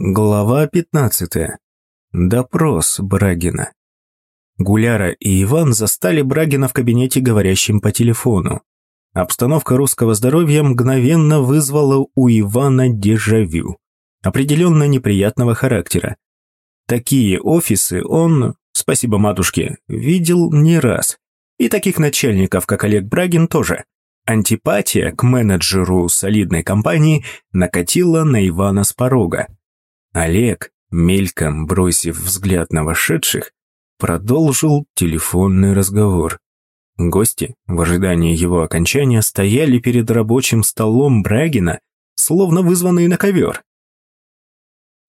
Глава 15. Допрос Брагина. Гуляра и Иван застали Брагина в кабинете, говорящим по телефону. Обстановка русского здоровья мгновенно вызвала у Ивана дежавю, определенно неприятного характера. Такие офисы он, спасибо матушке, видел не раз. И таких начальников, как Олег Брагин, тоже. Антипатия к менеджеру солидной компании накатила на Ивана с порога. Олег, мельком бросив взгляд на вошедших, продолжил телефонный разговор. Гости, в ожидании его окончания, стояли перед рабочим столом Брагина, словно вызванные на ковер.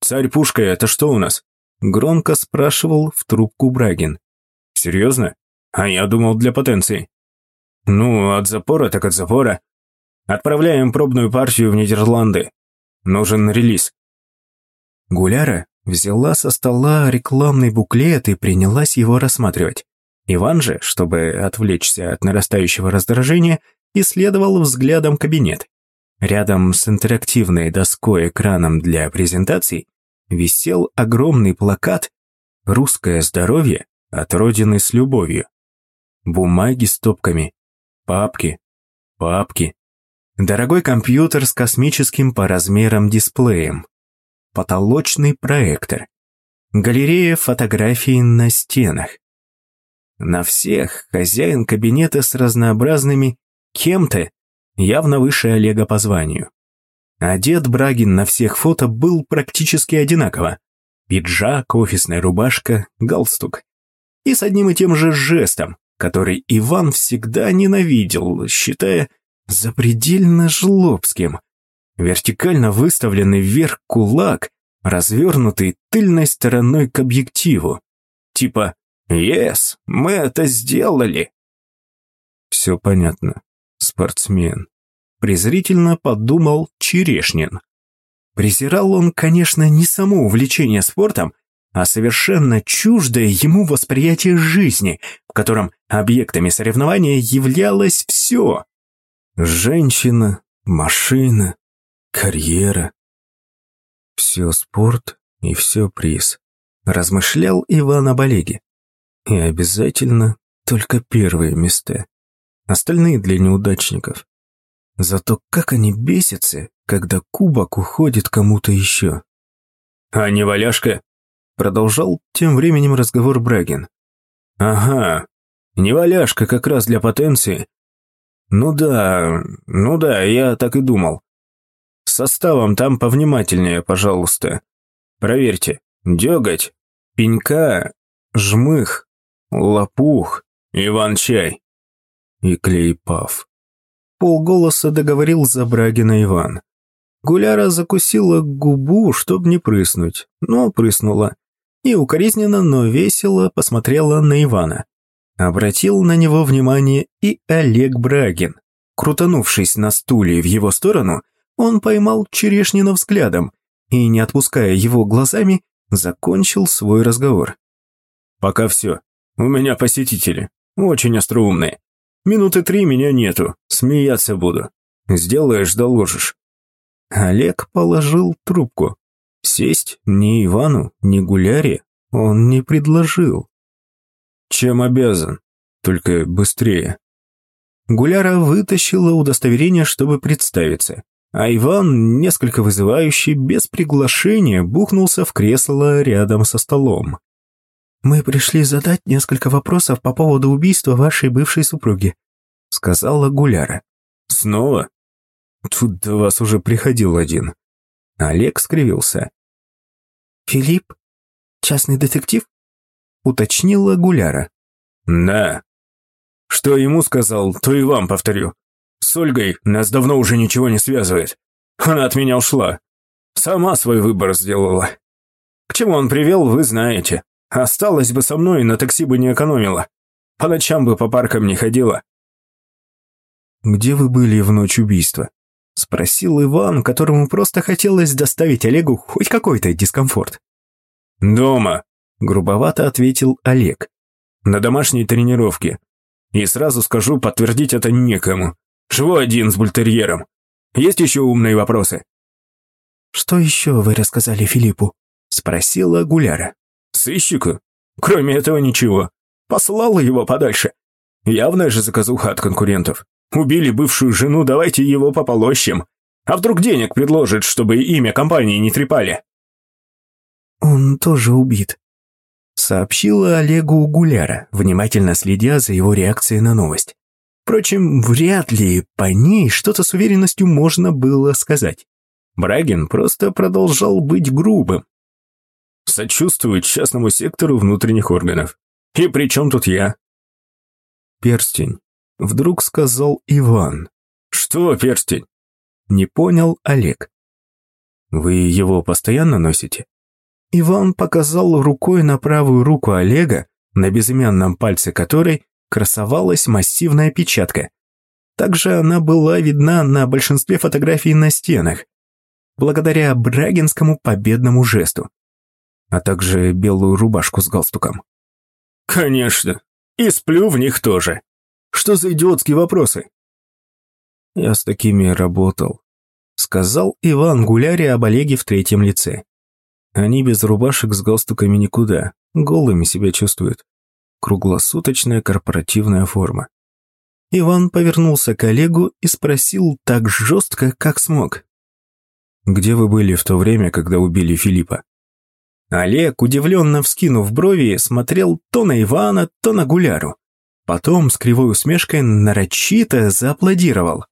«Царь Пушка, это что у нас?» – громко спрашивал в трубку Брагин. «Серьезно? А я думал для потенции». «Ну, от запора так от запора. Отправляем пробную партию в Нидерланды. Нужен релиз». Гуляра взяла со стола рекламный буклет и принялась его рассматривать. Иван же, чтобы отвлечься от нарастающего раздражения, исследовал взглядом кабинет. Рядом с интерактивной доской экраном для презентаций висел огромный плакат «Русское здоровье от Родины с любовью». Бумаги с топками, Папки, папки. Дорогой компьютер с космическим по размерам дисплеем. Потолочный проектор. Галерея фотографий на стенах. На всех хозяин кабинета с разнообразными кем-то, явно выше Олега по званию. Одет Брагин на всех фото был практически одинаково. Пиджак, офисная рубашка, галстук. И с одним и тем же жестом, который Иван всегда ненавидел, считая запредельно жлобским. Вертикально выставленный вверх кулак, развернутый тыльной стороной к объективу. Типа «Ес, мы это сделали!» Все понятно. Спортсмен. Презрительно подумал Черешнин. Презирал он, конечно, не само увлечение спортом, а совершенно чуждое ему восприятие жизни, в котором объектами соревнования являлось все. Женщина, машина, карьера. Все спорт и все приз, размышлял Иван об Олеге. И обязательно только первые места. Остальные для неудачников. Зато как они бесятся, когда кубок уходит кому-то еще. «А не валяшка?» Продолжал тем временем разговор Брагин. «Ага, неваляшка как раз для потенции. Ну да, ну да, я так и думал. Составом там повнимательнее, пожалуйста. Проверьте. Деготь, пенька, жмых, лопух, Иван-чай и клей-пав». Полголоса договорил за Брагина Иван. Гуляра закусила губу, чтобы не прыснуть, но прыснула и укоризненно, но весело посмотрела на Ивана. Обратил на него внимание и Олег Брагин. Крутанувшись на стуле в его сторону, он поймал Черешнина взглядом и, не отпуская его глазами, закончил свой разговор. «Пока все. У меня посетители. Очень остроумные. Минуты три меня нету. Смеяться буду. Сделаешь, доложишь». Олег положил трубку. Сесть ни Ивану, ни Гуляре он не предложил. Чем обязан? Только быстрее. Гуляра вытащила удостоверение, чтобы представиться, а Иван, несколько вызывающий, без приглашения, бухнулся в кресло рядом со столом. «Мы пришли задать несколько вопросов по поводу убийства вашей бывшей супруги», сказала Гуляра. «Снова? Тут до вас уже приходил один». Олег скривился. «Филипп? Частный детектив?» Уточнила Гуляра. «Да. Что ему сказал, то и вам повторю. С Ольгой нас давно уже ничего не связывает. Она от меня ушла. Сама свой выбор сделала. К чему он привел, вы знаете. Осталась бы со мной, на такси бы не экономила. По ночам бы по паркам не ходила». «Где вы были в ночь убийства?» Спросил Иван, которому просто хотелось доставить Олегу хоть какой-то дискомфорт. «Дома», – грубовато ответил Олег. «На домашней тренировке. И сразу скажу, подтвердить это некому. Живу один с бультерьером. Есть еще умные вопросы?» «Что еще вы рассказали Филиппу?» – спросила Гуляра. «Сыщику? Кроме этого ничего. Послала его подальше. Явная же заказуха от конкурентов. Убили бывшую жену, давайте его пополощем. А вдруг денег предложит, чтобы имя компании не трепали?» «Он тоже убит», — сообщила Олегу Гуляра, внимательно следя за его реакцией на новость. Впрочем, вряд ли по ней что-то с уверенностью можно было сказать. Брагин просто продолжал быть грубым. Сочувствует частному сектору внутренних органов. И при чем тут я? Перстень. Вдруг сказал Иван. Что перстень? Не понял Олег. Вы его постоянно носите? Иван показал рукой на правую руку Олега, на безымянном пальце которой красовалась массивная печатка. Также она была видна на большинстве фотографий на стенах, благодаря брагинскому победному жесту, а также белую рубашку с галстуком. «Конечно, и сплю в них тоже. Что за идиотские вопросы?» «Я с такими работал», — сказал Иван Гуляре об Олеге в третьем лице. Они без рубашек с галстуками никуда, голыми себя чувствуют. Круглосуточная корпоративная форма. Иван повернулся к Олегу и спросил так жестко, как смог. «Где вы были в то время, когда убили Филиппа?» Олег, удивленно вскинув брови, смотрел то на Ивана, то на Гуляру. Потом с кривой усмешкой нарочито зааплодировал.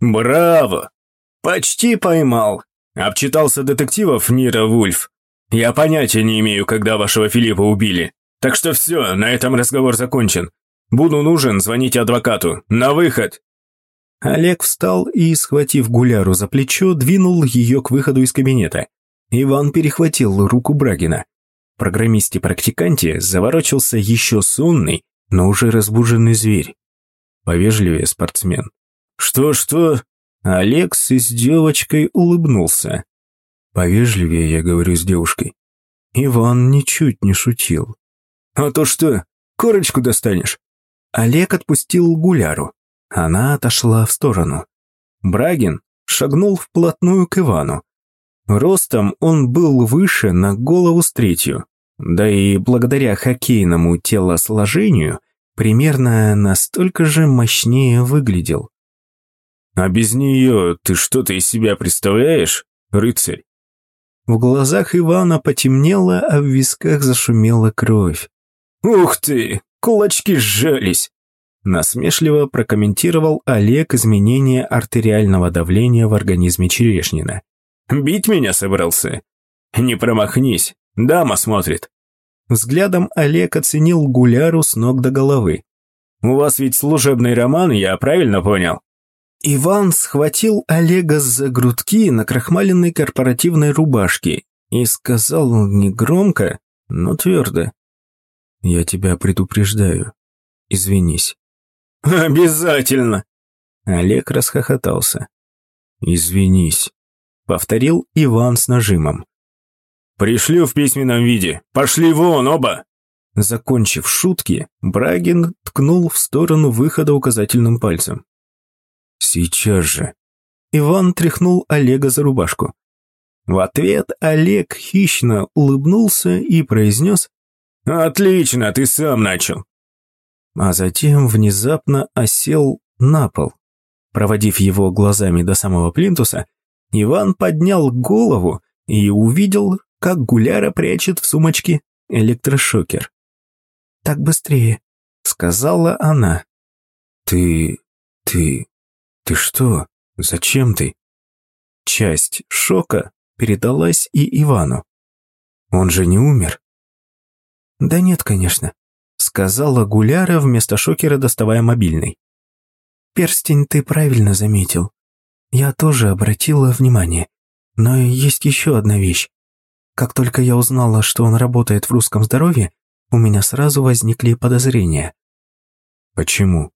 «Браво! Почти поймал. Обчитался детективов Нира Вульф. Я понятия не имею, когда вашего Филиппа убили. Так что все, на этом разговор закончен. Буду нужен, звоните адвокату. На выход!» Олег встал и, схватив Гуляру за плечо, двинул ее к выходу из кабинета. Иван перехватил руку Брагина. Программисте-практиканте заворочился еще сонный, но уже разбуженный зверь. Повежливее спортсмен. «Что-что?» Олег с девочкой улыбнулся. Повежливее я говорю с девушкой. Иван ничуть не шутил. «А то что, корочку достанешь?» Олег отпустил Гуляру. Она отошла в сторону. Брагин шагнул вплотную к Ивану. Ростом он был выше на голову с третью, да и благодаря хоккейному телосложению примерно настолько же мощнее выглядел. «А без нее ты что-то из себя представляешь, рыцарь?» В глазах Ивана потемнело, а в висках зашумела кровь. «Ух ты! Кулачки сжались!» Насмешливо прокомментировал Олег изменение артериального давления в организме Черешнина. «Бить меня собрался? Не промахнись, дама смотрит». Взглядом Олег оценил Гуляру с ног до головы. «У вас ведь служебный роман, я правильно понял?» Иван схватил Олега за грудки на крахмаленной корпоративной рубашке и сказал негромко, но твердо. «Я тебя предупреждаю. Извинись». «Обязательно!» Олег расхохотался. «Извинись», — повторил Иван с нажимом. «Пришлю в письменном виде. Пошли вон оба!» Закончив шутки, Брагин ткнул в сторону выхода указательным пальцем. Сейчас же. Иван тряхнул Олега за рубашку. В ответ Олег хищно улыбнулся и произнес «Отлично, ты сам начал». А затем внезапно осел на пол. Проводив его глазами до самого плинтуса, Иван поднял голову и увидел, как Гуляра прячет в сумочке электрошокер. «Так быстрее», — сказала она. «Ты... ты... «Ты что? Зачем ты?» Часть шока передалась и Ивану. «Он же не умер?» «Да нет, конечно», — сказала Гуляра вместо шокера, доставая мобильный. «Перстень ты правильно заметил. Я тоже обратила внимание. Но есть еще одна вещь. Как только я узнала, что он работает в русском здоровье, у меня сразу возникли подозрения». «Почему?»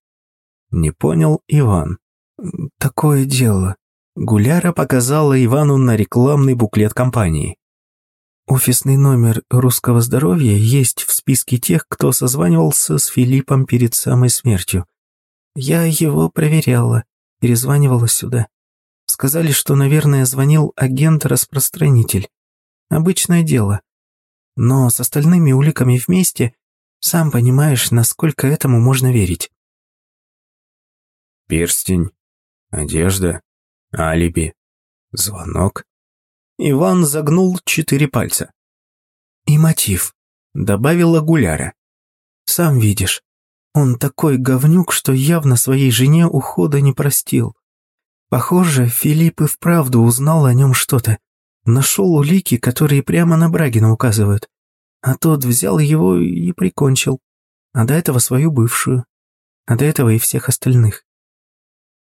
Не понял Иван. «Такое дело». Гуляра показала Ивану на рекламный буклет компании. Офисный номер русского здоровья есть в списке тех, кто созванивался с Филиппом перед самой смертью. Я его проверяла, перезванивала сюда. Сказали, что, наверное, звонил агент-распространитель. Обычное дело. Но с остальными уликами вместе, сам понимаешь, насколько этому можно верить. Перстень, одежда, алиби, звонок. Иван загнул четыре пальца. И мотив, добавила Гуляра. Сам видишь, он такой говнюк, что явно своей жене ухода не простил. Похоже, Филипп и вправду узнал о нем что-то. Нашел улики, которые прямо на Брагина указывают. А тот взял его и прикончил. А до этого свою бывшую. А до этого и всех остальных.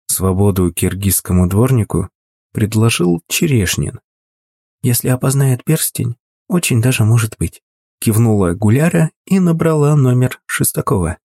Свободу киргизскому дворнику предложил Черешнин. Если опознает перстень, очень даже может быть. Кивнула Гуляра и набрала номер Шестакова.